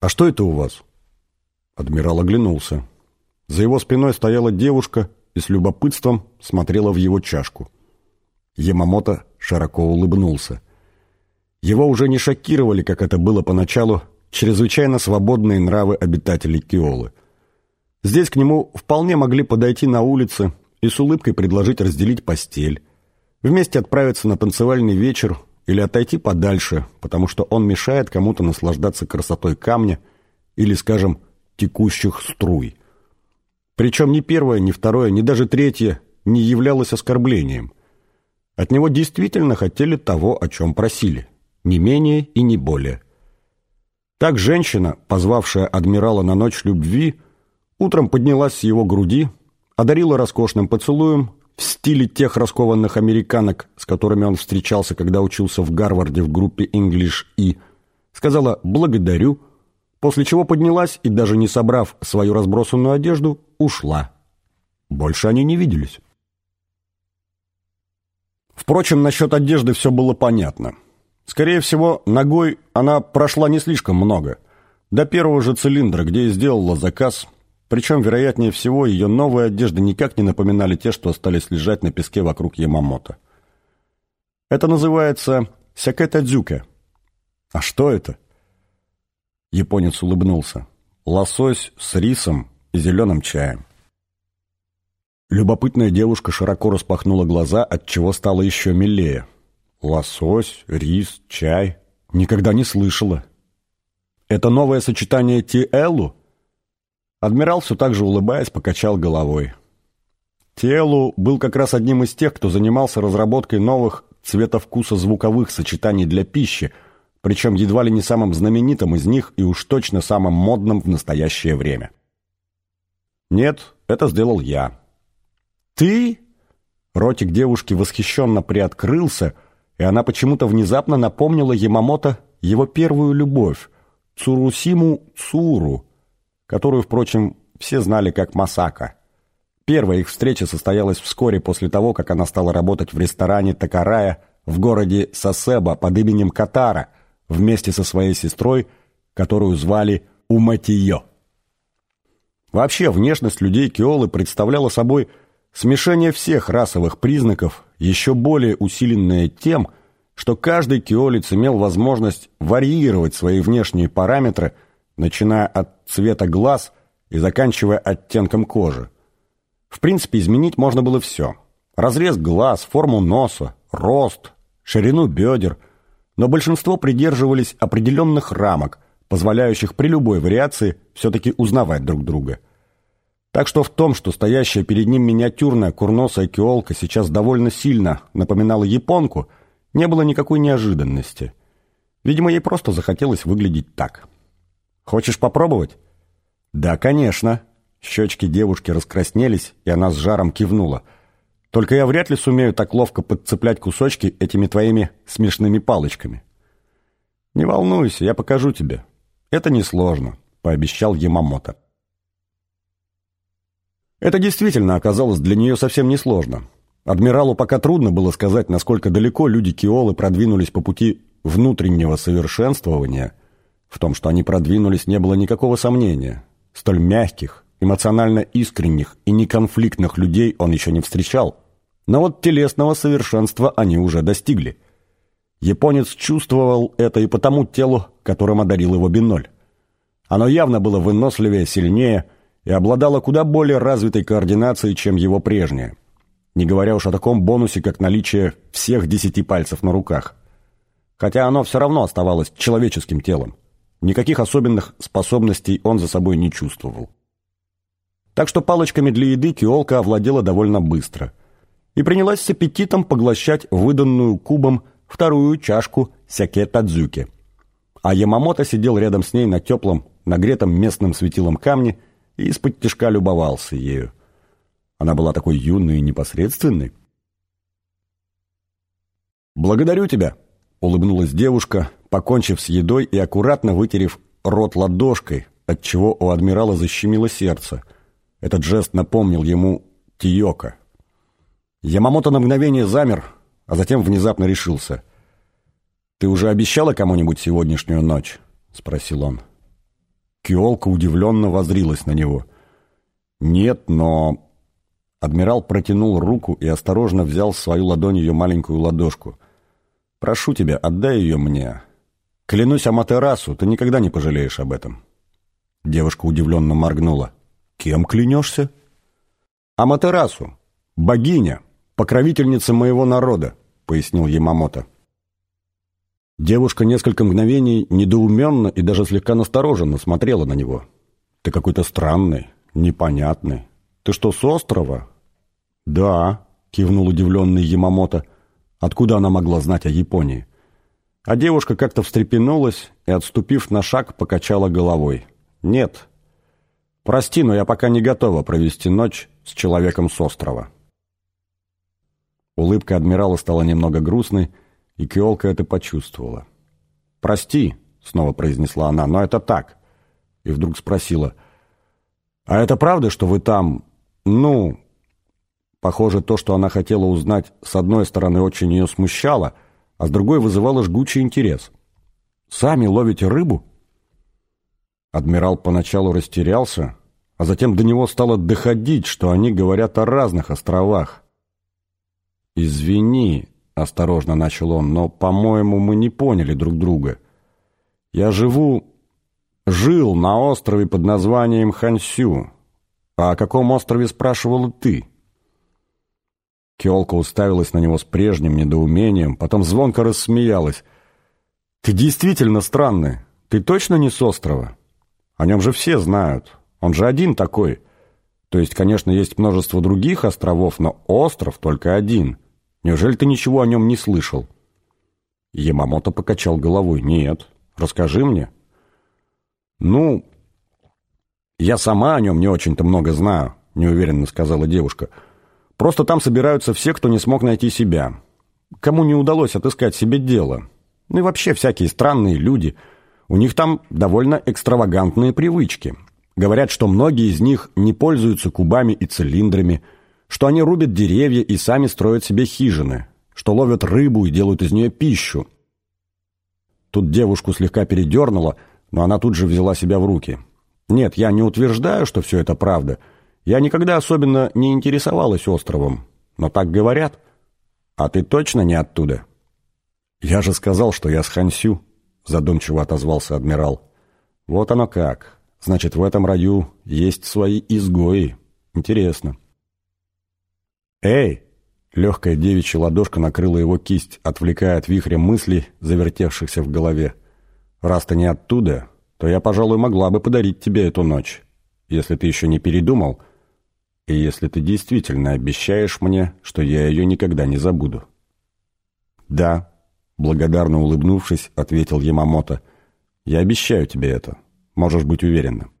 «А что это у вас?» Адмирал оглянулся. За его спиной стояла девушка и с любопытством смотрела в его чашку. Ямамото широко улыбнулся. Его уже не шокировали, как это было поначалу, чрезвычайно свободные нравы обитателей Киолы. Здесь к нему вполне могли подойти на улице и с улыбкой предложить разделить постель, вместе отправиться на танцевальный вечер или отойти подальше, потому что он мешает кому-то наслаждаться красотой камня или, скажем, текущих струй. Причем ни первое, ни второе, ни даже третье не являлось оскорблением. От него действительно хотели того, о чем просили, не менее и не более. Так женщина, позвавшая адмирала на ночь любви, утром поднялась с его груди, одарила роскошным поцелуем в стиле тех раскованных американок, с которыми он встречался, когда учился в Гарварде в группе English И, сказала «благодарю», после чего поднялась и, даже не собрав свою разбросанную одежду, ушла. Больше они не виделись. Впрочем, насчет одежды все было понятно. Скорее всего, ногой она прошла не слишком много. До первого же цилиндра, где и сделала заказ, причем, вероятнее всего, ее новые одежды никак не напоминали те, что остались лежать на песке вокруг Ямамото. Это называется сякэта-дзюке. А что это? Японец улыбнулся. Лосось с рисом и зеленым чаем. Любопытная девушка широко распахнула глаза, от чего стало еще милее. Лосось, рис, чай. Никогда не слышала. Это новое сочетание Тиэлу? Адмирал все так же улыбаясь покачал головой. Тиэлу был как раз одним из тех, кто занимался разработкой новых цветовкуса-звуковых сочетаний для пищи, причем едва ли не самым знаменитым из них и уж точно самым модным в настоящее время. Нет, это сделал я. «Ты?» Ротик девушки восхищенно приоткрылся, и она почему-то внезапно напомнила Ямамото его первую любовь, Цурусиму Цуру, которую, впрочем, все знали как Масака. Первая их встреча состоялась вскоре после того, как она стала работать в ресторане Такарая в городе Сасеба под именем Катара вместе со своей сестрой, которую звали Уматиё. Вообще, внешность людей Киолы представляла собой Смешение всех расовых признаков, еще более усиленное тем, что каждый киолец имел возможность варьировать свои внешние параметры, начиная от цвета глаз и заканчивая оттенком кожи. В принципе, изменить можно было все. Разрез глаз, форму носа, рост, ширину бедер, но большинство придерживались определенных рамок, позволяющих при любой вариации все-таки узнавать друг друга – так что в том, что стоящая перед ним миниатюрная курносая киолка сейчас довольно сильно напоминала японку, не было никакой неожиданности. Видимо, ей просто захотелось выглядеть так. «Хочешь попробовать?» «Да, конечно». Щечки девушки раскраснелись, и она с жаром кивнула. «Только я вряд ли сумею так ловко подцеплять кусочки этими твоими смешными палочками». «Не волнуйся, я покажу тебе. Это несложно», — пообещал Ямамото. Это действительно оказалось для нее совсем несложно. Адмиралу пока трудно было сказать, насколько далеко люди Киолы продвинулись по пути внутреннего совершенствования. В том, что они продвинулись, не было никакого сомнения. Столь мягких, эмоционально искренних и неконфликтных людей он еще не встречал. Но вот телесного совершенства они уже достигли. Японец чувствовал это и по тому телу, которым одарил его Биноль. Оно явно было выносливее, сильнее – и обладала куда более развитой координацией, чем его прежняя. Не говоря уж о таком бонусе, как наличие всех десяти пальцев на руках. Хотя оно все равно оставалось человеческим телом. Никаких особенных способностей он за собой не чувствовал. Так что палочками для еды Киолка овладела довольно быстро. И принялась с аппетитом поглощать выданную кубом вторую чашку сяке тадзюки. А Ямамото сидел рядом с ней на теплом, нагретом местным светилом камне и из-под тяжка любовался ею. Она была такой юной и непосредственной. «Благодарю тебя!» — улыбнулась девушка, покончив с едой и аккуратно вытерев рот ладошкой, отчего у адмирала защемило сердце. Этот жест напомнил ему Тиока. Ямамото на мгновение замер, а затем внезапно решился. «Ты уже обещала кому-нибудь сегодняшнюю ночь?» — спросил он. Киолка удивленно возрилась на него. «Нет, но...» Адмирал протянул руку и осторожно взял в свою ладонь ее маленькую ладошку. «Прошу тебя, отдай ее мне. Клянусь Аматерасу, ты никогда не пожалеешь об этом». Девушка удивленно моргнула. «Кем клянешься?» «Аматерасу, богиня, покровительница моего народа», — пояснил Ямамото. Девушка несколько мгновений недоуменно и даже слегка настороженно смотрела на него. «Ты какой-то странный, непонятный. Ты что, с острова?» «Да», — кивнул удивленный Ямамото. «Откуда она могла знать о Японии?» А девушка как-то встрепенулась и, отступив на шаг, покачала головой. «Нет. Прости, но я пока не готова провести ночь с человеком с острова». Улыбка адмирала стала немного грустной, и Киолка это почувствовала. «Прости», — снова произнесла она, — «но это так». И вдруг спросила, «А это правда, что вы там, ну...» Похоже, то, что она хотела узнать, с одной стороны очень ее смущало, а с другой вызывало жгучий интерес. «Сами ловите рыбу?» Адмирал поначалу растерялся, а затем до него стало доходить, что они говорят о разных островах. «Извини», осторожно начал он, но, по-моему, мы не поняли друг друга. Я живу... жил на острове под названием Хансю. А о каком острове спрашивала ты? Киолка уставилась на него с прежним недоумением, потом звонко рассмеялась. «Ты действительно странный. Ты точно не с острова? О нем же все знают. Он же один такой. То есть, конечно, есть множество других островов, но остров только один». Неужели ты ничего о нем не слышал?» Ямамото покачал головой. «Нет. Расскажи мне». «Ну, я сама о нем не очень-то много знаю», — неуверенно сказала девушка. «Просто там собираются все, кто не смог найти себя. Кому не удалось отыскать себе дело. Ну и вообще всякие странные люди. У них там довольно экстравагантные привычки. Говорят, что многие из них не пользуются кубами и цилиндрами, — что они рубят деревья и сами строят себе хижины, что ловят рыбу и делают из нее пищу. Тут девушку слегка передернуло, но она тут же взяла себя в руки. Нет, я не утверждаю, что все это правда. Я никогда особенно не интересовалась островом. Но так говорят. А ты точно не оттуда? Я же сказал, что я с Хансю, задумчиво отозвался адмирал. Вот оно как. Значит, в этом раю есть свои изгои. Интересно. «Эй!» Легкая девичья ладошка накрыла его кисть, отвлекая от вихря мыслей, завертевшихся в голове. «Раз ты не оттуда, то я, пожалуй, могла бы подарить тебе эту ночь, если ты еще не передумал, и если ты действительно обещаешь мне, что я ее никогда не забуду». «Да», — благодарно улыбнувшись, ответил Ямамото, — «я обещаю тебе это, можешь быть уверенным».